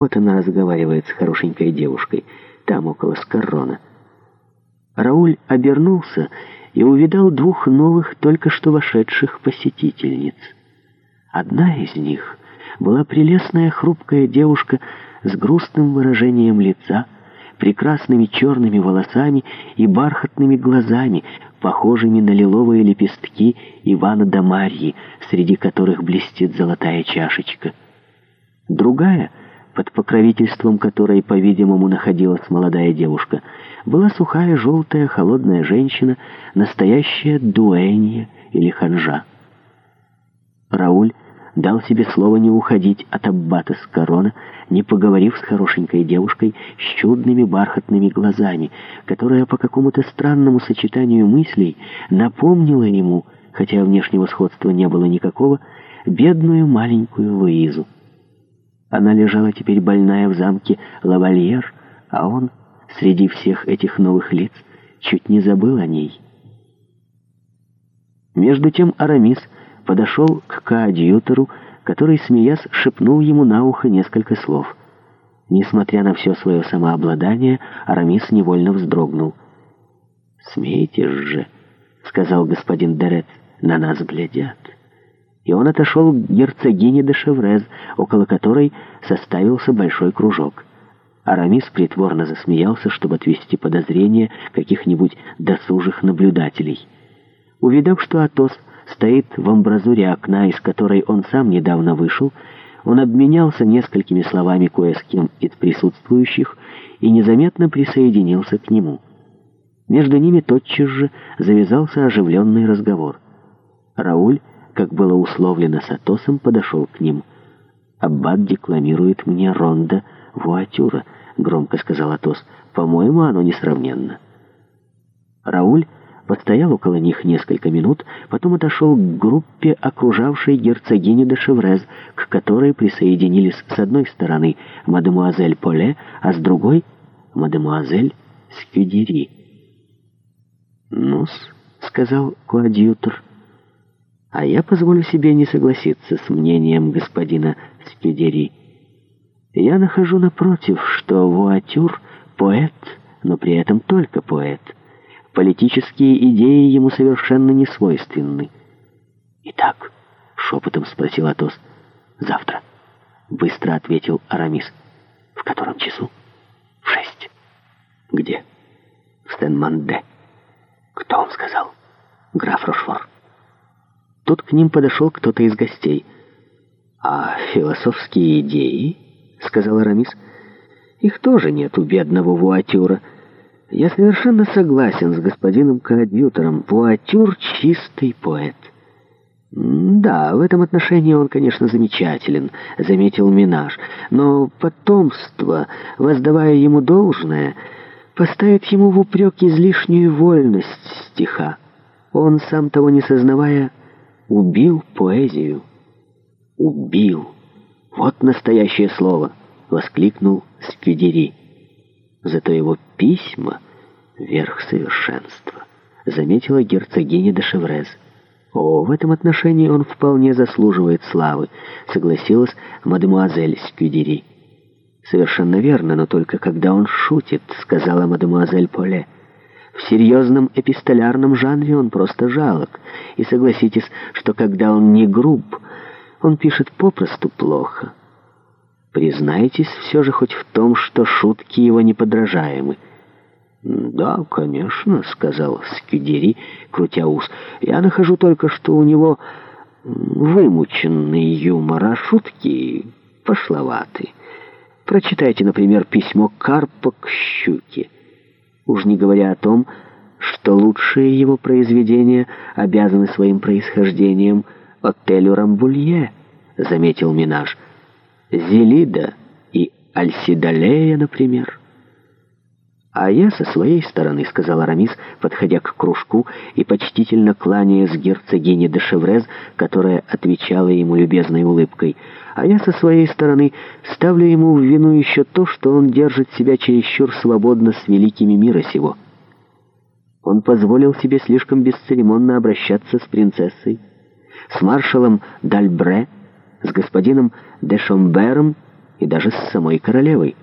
Вот она разговаривает с хорошенькой девушкой, там около Скоррона. Рауль обернулся и увидал двух новых, только что вошедших посетительниц. Одна из них была прелестная хрупкая девушка с грустным выражением лица, прекрасными черными волосами и бархатными глазами, похожими на лиловые лепестки Ивана да Марьи, среди которых блестит золотая чашечка. Другая — под покровительством которой, по-видимому, находилась молодая девушка, была сухая, желтая, холодная женщина, настоящая дуэнья или ханжа. Рауль дал себе слово не уходить от аббата с корона, не поговорив с хорошенькой девушкой с чудными бархатными глазами, которая по какому-то странному сочетанию мыслей напомнила ему, хотя внешнего сходства не было никакого, бедную маленькую Луизу. Она лежала теперь больная в замке Лавальер, а он, среди всех этих новых лиц, чуть не забыл о ней. Между тем Арамис подошел к коадьютору, который, смеясь, шепнул ему на ухо несколько слов. Несмотря на все свое самообладание, Арамис невольно вздрогнул. «Смейтесь же», — сказал господин Дерет, — «на нас глядят» и он отошел к герцогине де Шеврез, около которой составился большой кружок. Арамис притворно засмеялся, чтобы отвести подозрения каких-нибудь досужих наблюдателей. Увидав, что Атос стоит в амбразуре окна, из которой он сам недавно вышел, он обменялся несколькими словами кое с кем из присутствующих и незаметно присоединился к нему. Между ними тотчас же завязался оживленный разговор. Рауль как было условлено с Атосом, подошел к ним. «Аббат декламирует мне Ронда Вуатюра», — громко сказал Атос. «По-моему, оно несравненно». Рауль постоял около них несколько минут, потом отошел к группе, окружавшей герцогиню де Шеврез, к которой присоединились с одной стороны мадемуазель Поле, а с другой — мадемуазель Скюдери. «Ну-с», — сказал коадьютор, — а я позволю себе не согласиться с мнением господина Спидери. Я нахожу напротив, что Вуатюр — поэт, но при этом только поэт. Политические идеи ему совершенно не свойственны. «Итак», — шепотом спросил Атос, — «завтра», — быстро ответил Арамис. «В котором часу?» «В шесть». «Где?» «В Стенманде». «Кто вам сказал?» «Граф Рошфор». Тут к ним подошел кто-то из гостей. «А философские идеи?» — сказал Арамис. «Их тоже нет у бедного Вуатюра. Я совершенно согласен с господином коадьютором. Вуатюр — чистый поэт». «Да, в этом отношении он, конечно, замечателен», — заметил Минаж. «Но потомство, воздавая ему должное, поставит ему в упрек излишнюю вольность стиха. Он, сам того не сознавая, убил поэзию. Убил. Вот настоящее слово, воскликнул Скюдери. Зато его письма — верх совершенства, заметила герцогиня де Шеврез. О, в этом отношении он вполне заслуживает славы, согласилась мадемуазель Скюдери. Совершенно верно, но только когда он шутит, сказала мадемуазель Поле. В серьезном эпистолярном жанре он просто жалок. И согласитесь, что когда он не груб, он пишет попросту плохо. Признайтесь все же хоть в том, что шутки его неподражаемы. «Да, конечно», — сказал Скюдери, крутя ус. «Я нахожу только, что у него вымученный юмор, а шутки пошловаты. Прочитайте, например, письмо Карпа к Щуке» уж не говоря о том, что лучшие его произведения обязаны своим происхождением отелю Рамбулье, заметил Минаж. Зелида и Альсидалея, например. «А я со своей стороны», — сказал Арамис, подходя к кружку и почтительно кланяясь герцогине де Шеврез, которая отвечала ему любезной улыбкой. «А я со своей стороны ставлю ему в вину еще то, что он держит себя чересчур свободно с великими мира сего. Он позволил себе слишком бесцеремонно обращаться с принцессой, с маршалом Дальбре, с господином де Шомбером и даже с самой королевой».